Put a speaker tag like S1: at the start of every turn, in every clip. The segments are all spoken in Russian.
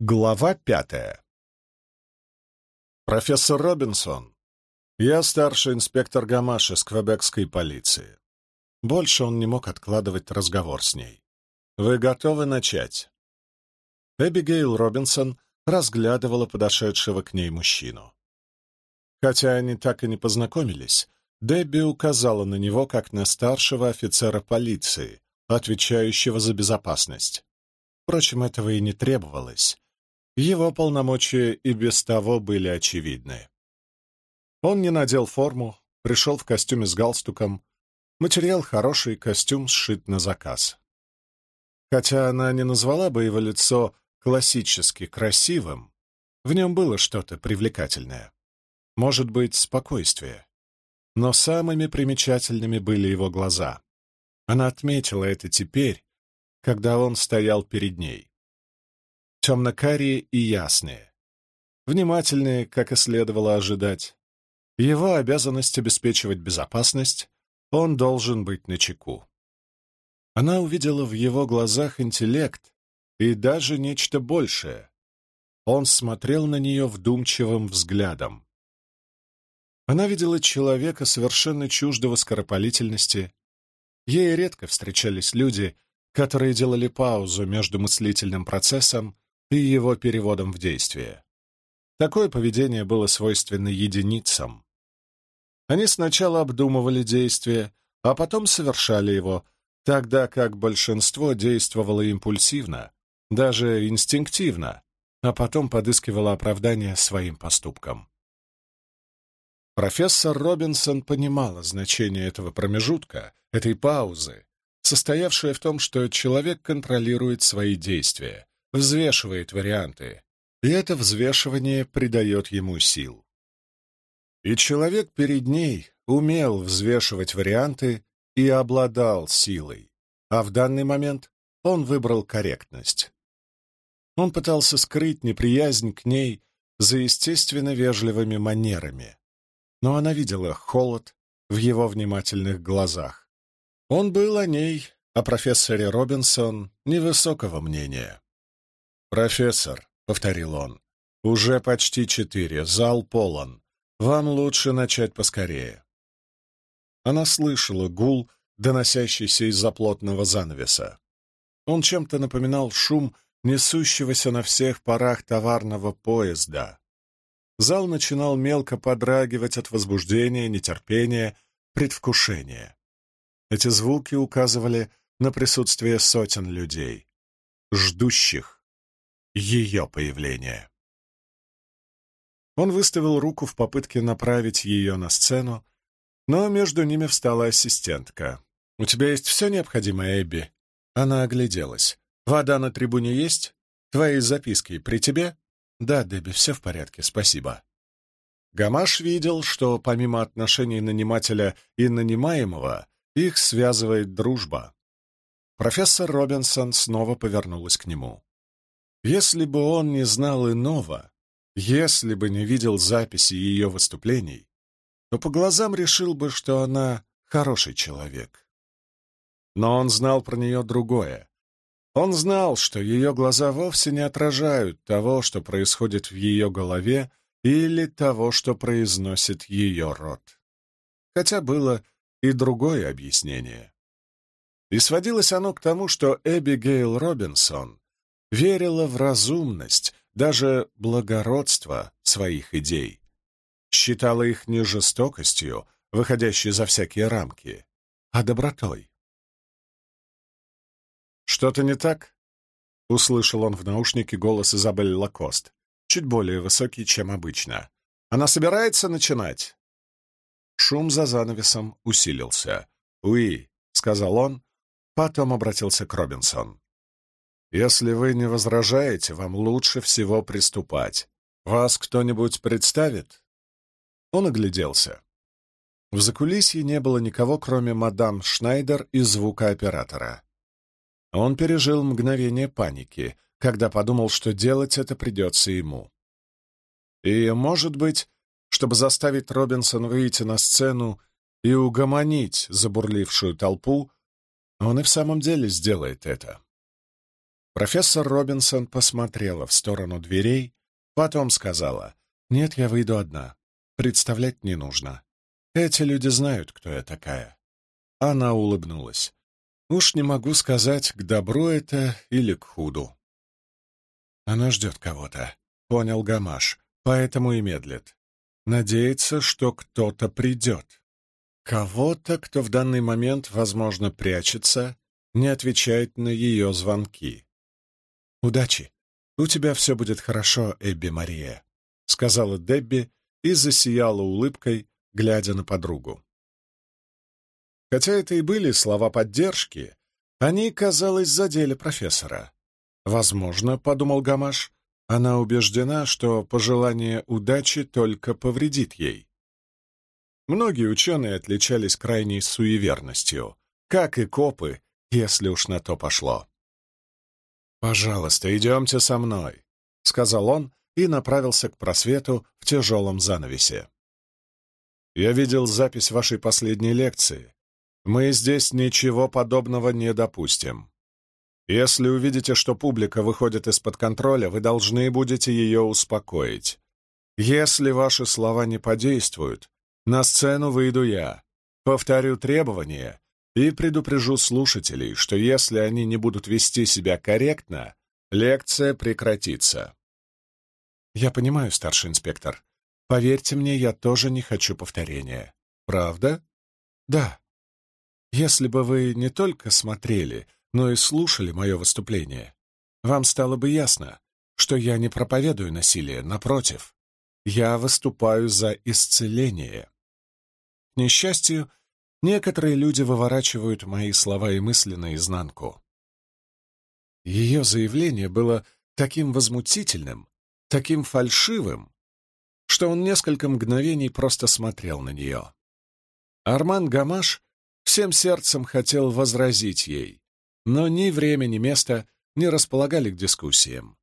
S1: Глава пятая Профессор Робинсон, я старший инспектор Гамаш из квебекской полиции. Больше он не мог откладывать разговор с ней. Вы готовы начать? Эбигейл Робинсон разглядывала подошедшего к ней мужчину. Хотя они так и не познакомились, Дебби указала на него как на старшего офицера полиции, отвечающего за безопасность. Впрочем, этого и не требовалось. Его полномочия и без того были очевидны. Он не надел форму, пришел в костюме с галстуком. Материал хороший, костюм сшит на заказ. Хотя она не назвала бы его лицо классически красивым, в нем было что-то привлекательное. Может быть, спокойствие. Но самыми примечательными были его глаза. Она отметила это теперь, когда он стоял перед ней темно-карие и ясные. Внимательные, как и следовало ожидать. Его обязанность обеспечивать безопасность, он должен быть начеку. Она увидела в его глазах интеллект и даже нечто большее. Он смотрел на нее вдумчивым взглядом. Она видела человека совершенно чуждого скоропалительности. Ей редко встречались люди, которые делали паузу между мыслительным процессом и его переводом в действие. Такое поведение было свойственно единицам. Они сначала обдумывали действие, а потом совершали его, тогда как большинство действовало импульсивно, даже инстинктивно, а потом подыскивало оправдание своим поступкам. Профессор Робинсон понимала значение этого промежутка, этой паузы, состоявшей в том, что человек контролирует свои действия, взвешивает варианты, и это взвешивание придает ему сил. И человек перед ней умел взвешивать варианты и обладал силой, а в данный момент он выбрал корректность. Он пытался скрыть неприязнь к ней за естественно вежливыми манерами, но она видела холод в его внимательных глазах. Он был о ней, о профессоре Робинсон, невысокого мнения. «Профессор», — повторил он, — «уже почти четыре, зал полон. Вам лучше начать поскорее». Она слышала гул, доносящийся из-за плотного занавеса. Он чем-то напоминал шум несущегося на всех парах товарного поезда. Зал начинал мелко подрагивать от возбуждения, нетерпения, предвкушения. Эти звуки указывали на присутствие сотен людей, ждущих ее появление. Он выставил руку в попытке направить ее на сцену, но между ними встала ассистентка. «У тебя есть все необходимое, Эбби?» Она огляделась. «Вода на трибуне есть? Твои записки при тебе?» «Да, Дебби, все в порядке, спасибо». Гамаш видел, что помимо отношений нанимателя и нанимаемого, их связывает дружба. Профессор Робинсон снова повернулась к нему. Если бы он не знал иного, если бы не видел записи ее выступлений, то по глазам решил бы, что она хороший человек. Но он знал про нее другое. Он знал, что ее глаза вовсе не отражают того, что происходит в ее голове или того, что произносит ее рот. Хотя было и другое объяснение. И сводилось оно к тому, что Эбигейл Робинсон верила в разумность, даже благородство своих идей, считала их не жестокостью, выходящей за всякие рамки, а добротой. «Что-то не так?» — услышал он в наушнике голос Изабель Лакост, чуть более высокий, чем обычно. «Она собирается начинать?» Шум за занавесом усилился. «Уи», — сказал он, потом обратился к Робинсон. Если вы не возражаете, вам лучше всего приступать. Вас кто-нибудь представит?» Он огляделся. В закулисье не было никого, кроме мадам Шнайдер и звукооператора. Он пережил мгновение паники, когда подумал, что делать это придется ему. И, может быть, чтобы заставить Робинсон выйти на сцену и угомонить забурлившую толпу, он и в самом деле сделает это. Профессор Робинсон посмотрела в сторону дверей, потом сказала, «Нет, я выйду одна. Представлять не нужно. Эти люди знают, кто я такая». Она улыбнулась. «Уж не могу сказать, к добру это или к худу». «Она ждет кого-то», — понял Гамаш, поэтому и медлит. Надеется, что кто-то придет. Кого-то, кто в данный момент, возможно, прячется, не отвечает на ее звонки. «Удачи! У тебя все будет хорошо, Эбби Мария», — сказала Дебби и засияла улыбкой, глядя на подругу. Хотя это и были слова поддержки, они, казалось, задели профессора. Возможно, — подумал Гамаш, — она убеждена, что пожелание удачи только повредит ей. Многие ученые отличались крайней суеверностью, как и копы, если уж на то пошло. «Пожалуйста, идемте со мной», — сказал он и направился к просвету в тяжелом занавесе. «Я видел запись вашей последней лекции. Мы здесь ничего подобного не допустим. Если увидите, что публика выходит из-под контроля, вы должны будете ее успокоить. Если ваши слова не подействуют, на сцену выйду я, повторю требования и предупрежу слушателей, что если они не будут вести себя корректно, лекция прекратится. Я понимаю, старший инспектор. Поверьте мне, я тоже не хочу повторения. Правда? Да. Если бы вы не только смотрели, но и слушали мое выступление, вам стало бы ясно, что я не проповедую насилие, напротив. Я выступаю за исцеление несчастью, некоторые люди выворачивают мои слова и мысли наизнанку. Ее заявление было таким возмутительным, таким фальшивым, что он несколько мгновений просто смотрел на нее. Арман Гамаш всем сердцем хотел возразить ей, но ни время, ни место не располагали к дискуссиям.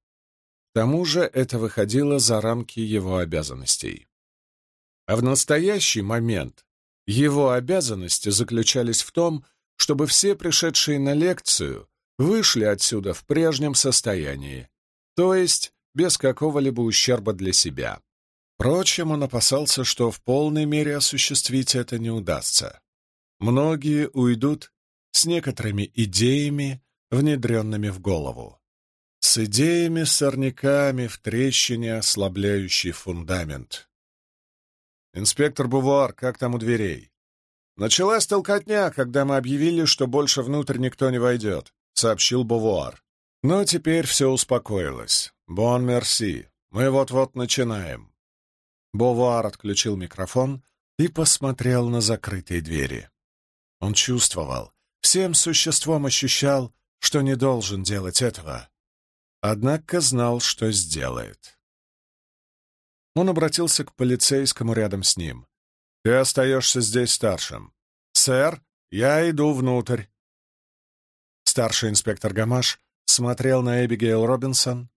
S1: К тому же это выходило за рамки его обязанностей. А в настоящий момент его обязанности заключались в том, чтобы все пришедшие на лекцию вышли отсюда в прежнем состоянии, то есть без какого-либо ущерба для себя. Впрочем, он опасался, что в полной мере осуществить это не удастся. Многие уйдут с некоторыми идеями, внедренными в голову. С идеями-сорняками в трещине, ослабляющий фундамент. «Инспектор Бувуар, как там у дверей?» «Началась толкотня, когда мы объявили, что больше внутрь никто не войдет», — сообщил Бувуар. «Но теперь все успокоилось. Бон мерси. Мы вот-вот начинаем». Бувуар отключил микрофон и посмотрел на закрытые двери. Он чувствовал, всем существом ощущал, что не должен делать этого, однако знал, что сделает. Он обратился к полицейскому рядом с ним. «Ты остаешься здесь старшим». «Сэр, я иду внутрь». Старший инспектор Гамаш смотрел на Эбигейл Робинсон.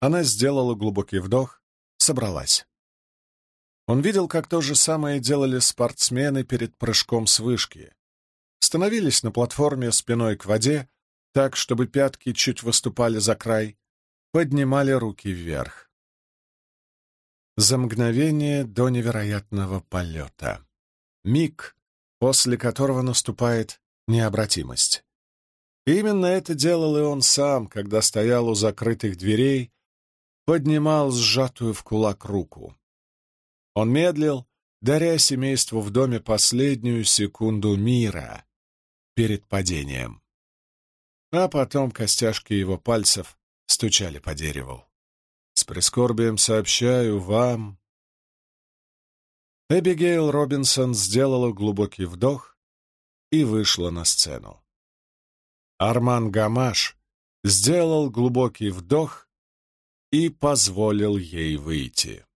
S1: Она сделала глубокий вдох, собралась. Он видел, как то же самое делали спортсмены перед прыжком с вышки. Становились на платформе спиной к воде, так, чтобы пятки чуть выступали за край, поднимали руки вверх за мгновение до невероятного полета. Миг, после которого наступает необратимость. именно это делал и он сам, когда стоял у закрытых дверей, поднимал сжатую в кулак руку. Он медлил, даря семейству в доме последнюю секунду мира перед падением. А потом костяшки его пальцев стучали по дереву. С прискорбием сообщаю вам...» Эбигейл Робинсон сделала глубокий вдох и вышла на сцену. Арман Гамаш сделал глубокий вдох и позволил ей выйти.